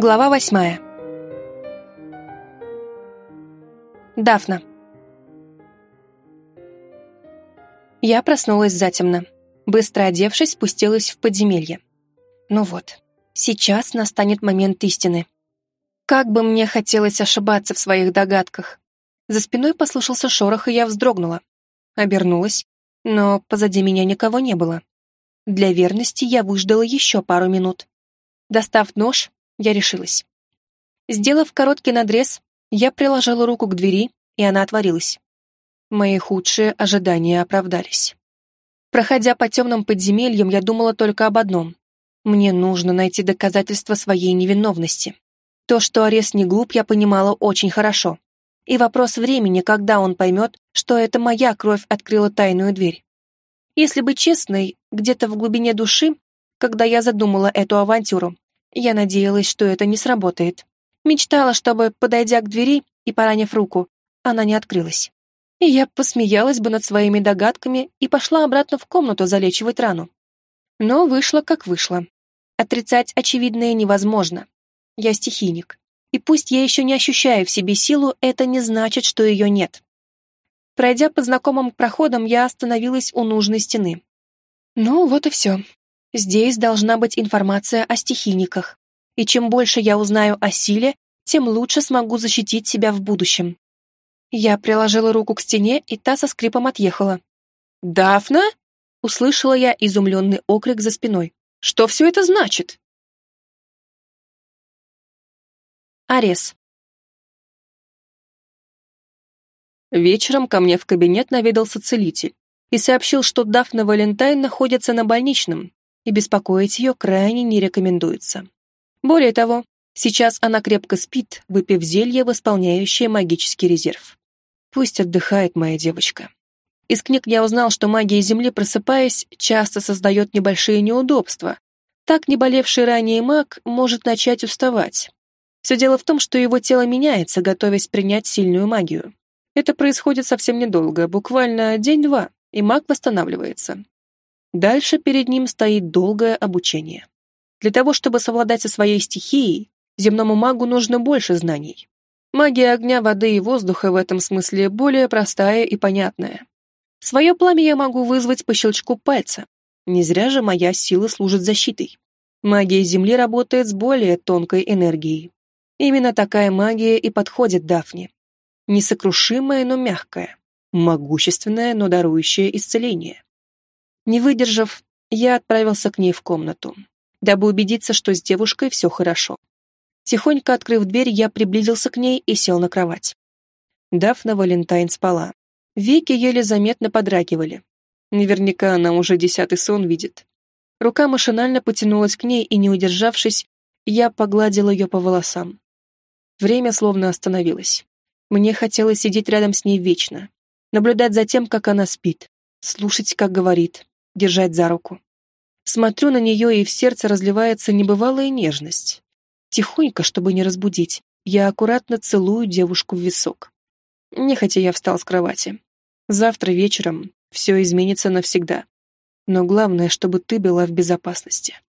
Глава восьмая. Дафна. Я проснулась затемно. Быстро одевшись, спустилась в подземелье. Ну вот, сейчас настанет момент истины. Как бы мне хотелось ошибаться в своих догадках. За спиной послышался шорох, и я вздрогнула. Обернулась, но позади меня никого не было. Для верности я выждала еще пару минут. Достав нож, я решилась. Сделав короткий надрез, я приложила руку к двери, и она отворилась. Мои худшие ожидания оправдались. Проходя по темным подземельям, я думала только об одном. Мне нужно найти доказательства своей невиновности. То, что арест не глуп, я понимала очень хорошо. И вопрос времени, когда он поймет, что это моя кровь открыла тайную дверь. Если быть честной, где-то в глубине души, когда я задумала эту авантюру, я надеялась, что это не сработает. Мечтала, чтобы, подойдя к двери и поранив руку, она не открылась. И я посмеялась бы над своими догадками и пошла обратно в комнату залечивать рану. Но вышло как вышло. Отрицать очевидное невозможно. Я стихийник. И пусть я еще не ощущаю в себе силу, это не значит, что ее нет. Пройдя по знакомым проходам, я остановилась у нужной стены. Ну, вот и все. Здесь должна быть информация о стихийниках. И чем больше я узнаю о силе, тем лучше смогу защитить себя в будущем. Я приложила руку к стене, и та со скрипом отъехала. «Дафна?» — услышала я изумленный окрик за спиной. «Что все это значит?» Арес. Вечером ко мне в кабинет наведался целитель и сообщил, что Дафна Валентайн находится на больничном, и беспокоить ее крайне не рекомендуется. Более того, сейчас она крепко спит, выпив зелье, восполняющее магический резерв. Пусть отдыхает моя девочка. Из книг я узнал, что магия Земли, просыпаясь, часто создает небольшие неудобства. Так неболевший ранее маг может начать уставать. Все дело в том, что его тело меняется, готовясь принять сильную магию. Это происходит совсем недолго, буквально день-два, и маг восстанавливается. Дальше перед ним стоит долгое обучение. Для того, чтобы совладать со своей стихией, земному магу нужно больше знаний. Магия огня, воды и воздуха в этом смысле более простая и понятная. Свое пламя я могу вызвать по щелчку пальца. Не зря же моя сила служит защитой. Магия Земли работает с более тонкой энергией. Именно такая магия и подходит Дафне. Несокрушимая, но мягкая. Могущественная, но дарующая исцеление. Не выдержав, я отправился к ней в комнату, дабы убедиться, что с девушкой все хорошо. Тихонько открыв дверь, я приблизился к ней и сел на кровать. Дафна Валентайн спала. Веки еле заметно подрагивали. Наверняка она уже десятый сон видит. Рука машинально потянулась к ней, и, не удержавшись, я погладил ее по волосам. Время словно остановилось. Мне хотелось сидеть рядом с ней вечно, наблюдать за тем, как она спит, слушать, как говорит, держать за руку. Смотрю на нее, и в сердце разливается небывалая нежность. Тихонько, чтобы не разбудить, я аккуратно целую девушку в висок. Нехотя я встал с кровати. Завтра вечером все изменится навсегда. Но главное, чтобы ты была в безопасности.